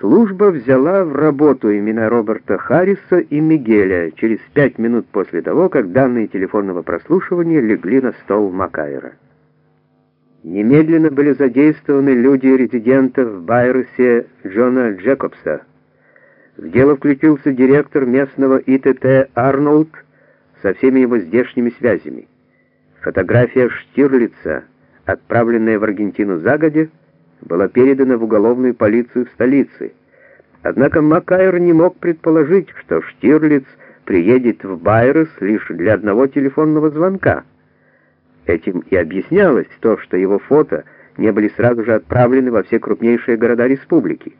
Служба взяла в работу имена Роберта Харриса и Мигеля через пять минут после того, как данные телефонного прослушивания легли на стол Макайра. Немедленно были задействованы люди резидента в Байрусе Джона Джекобса. В дело включился директор местного ИТТ Арнольд со всеми его здешними связями. Фотография Штирлица, отправленная в Аргентину загодя, была передана в уголовную полицию в столице. Однако Макайр не мог предположить, что Штирлиц приедет в Байрес лишь для одного телефонного звонка. Этим и объяснялось то, что его фото не были сразу же отправлены во все крупнейшие города республики.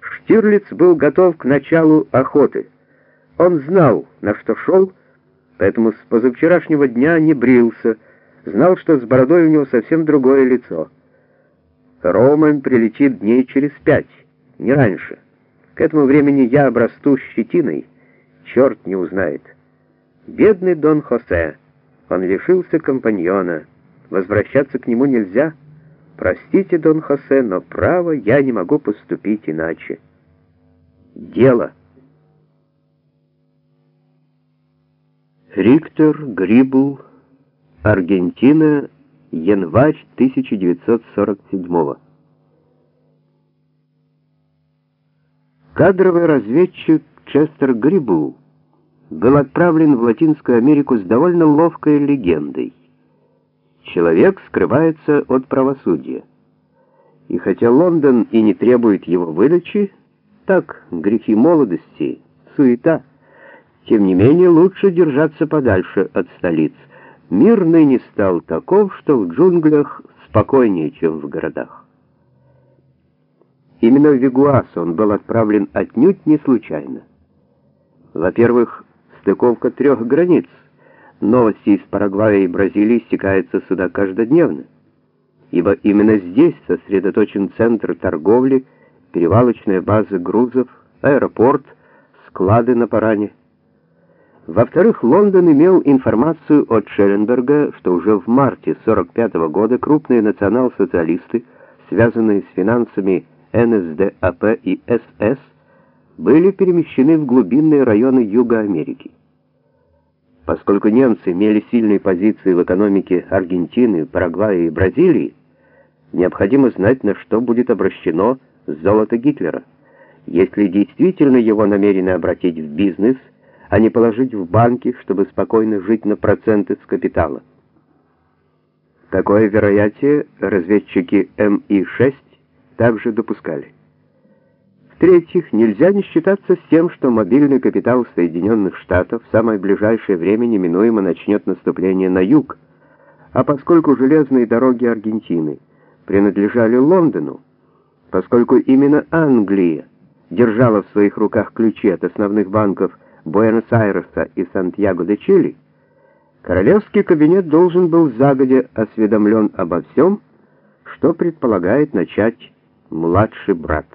Штирлиц был готов к началу охоты. Он знал, на что шел, поэтому с позавчерашнего дня не брился, знал, что с бородой у него совсем другое лицо. Роман прилетит дней через пять, не раньше. К этому времени я обрасту щетиной, черт не узнает. Бедный Дон Хосе, он лишился компаньона, возвращаться к нему нельзя. Простите, Дон Хосе, но право я не могу поступить иначе. Дело. Риктор Грибл, Аргентина, Январь 1947 Кадровый разведчик Честер Грибл был отправлен в Латинскую Америку с довольно ловкой легендой. Человек скрывается от правосудия. И хотя Лондон и не требует его выдачи, так, грехи молодости, суета, тем не менее лучше держаться подальше от столиц. Мир ныне стал таков, что в джунглях спокойнее, чем в городах. Именно в Вигуас он был отправлен отнюдь не случайно. Во-первых, стыковка трех границ. Новости из Парагвая и Бразилии стекаются сюда каждодневно, ибо именно здесь сосредоточен центр торговли, перевалочная база грузов, аэропорт, склады на Паране. Во-вторых, Лондон имел информацию от Шелленберга, что уже в марте 45 -го года крупные национал-социалисты, связанные с финансами НСДАП и СС, были перемещены в глубинные районы Юга Америки. Поскольку немцы имели сильные позиции в экономике Аргентины, Парагвая и Бразилии, необходимо знать, на что будет обращено золото Гитлера. Если действительно его намерены обратить в бизнес – а не положить в банки, чтобы спокойно жить на проценты с капитала. Такое вероятие разведчики МИ-6 также допускали. В-третьих, нельзя не считаться с тем, что мобильный капитал Соединенных Штатов в самое ближайшее время неминуемо начнет наступление на юг, а поскольку железные дороги Аргентины принадлежали Лондону, поскольку именно Англия держала в своих руках ключи от основных банков Буэнос-Айреса и Сантьяго-де-Чили, королевский кабинет должен был загодя осведомлен обо всем, что предполагает начать младший брат.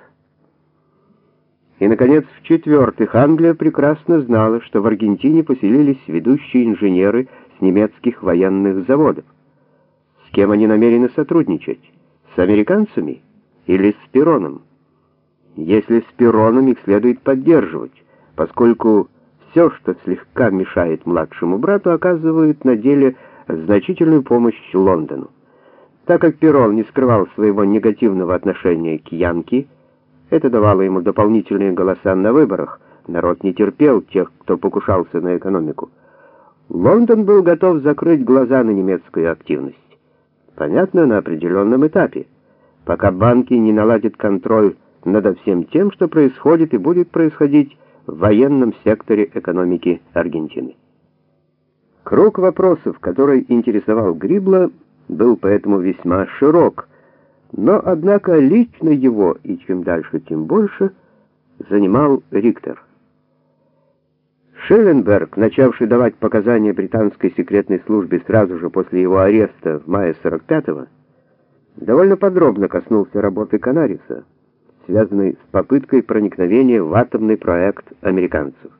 И, наконец, в-четвертых, Англия прекрасно знала, что в Аргентине поселились ведущие инженеры с немецких военных заводов. С кем они намерены сотрудничать? С американцами или с Пероном? Если с Пероном их следует поддерживать, поскольку все, что слегка мешает младшему брату, оказывает на деле значительную помощь Лондону. Так как Перрон не скрывал своего негативного отношения к Янки, это давало ему дополнительные голоса на выборах, народ не терпел тех, кто покушался на экономику. Лондон был готов закрыть глаза на немецкую активность. Понятно, на определенном этапе, пока банки не наладят контроль над всем тем, что происходит и будет происходить в военном секторе экономики Аргентины. Круг вопросов, который интересовал Грибла, был поэтому весьма широк, но, однако, лично его, и чем дальше, тем больше, занимал Риктор. Шелленберг, начавший давать показания британской секретной службе сразу же после его ареста в мае 45-го, довольно подробно коснулся работы Канариса связанный с попыткой проникновения в атомный проект американцев.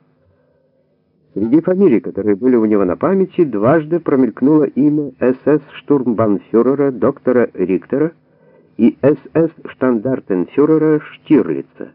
Среди фамилий, которые были у него на памяти, дважды промелькнуло имя СС-штурмбанфюрера доктора Риктора и СС-штандартенфюрера Штирлица.